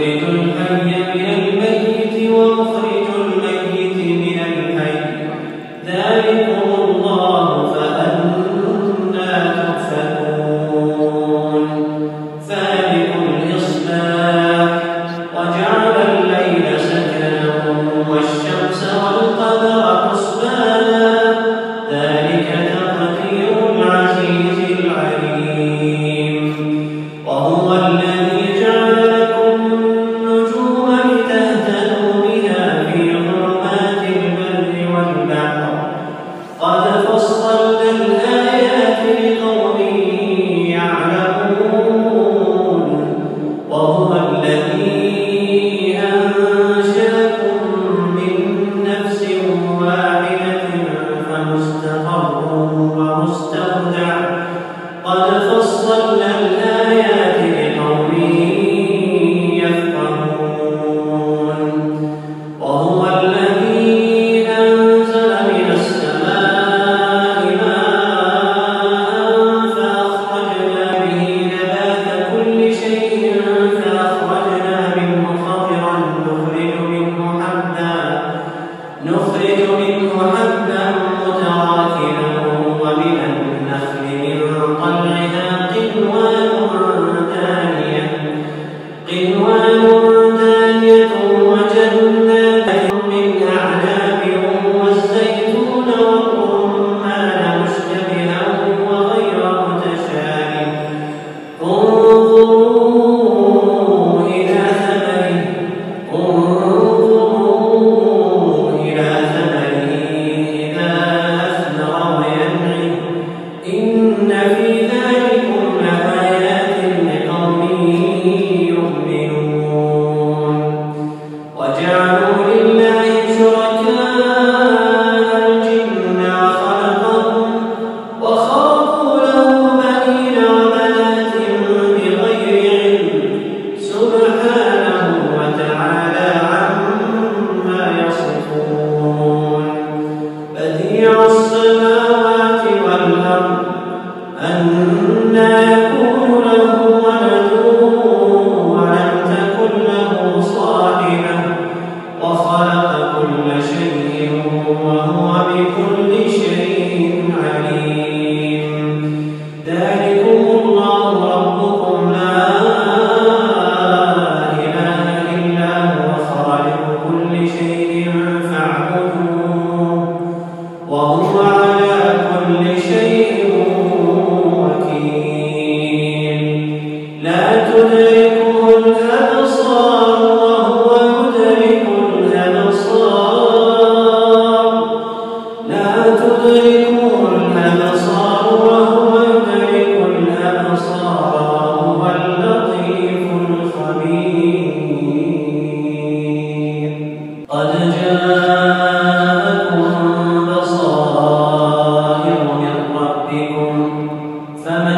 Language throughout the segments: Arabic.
تخرج الحي من الميت ومخرج بكل فمن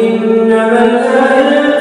إنما الآيات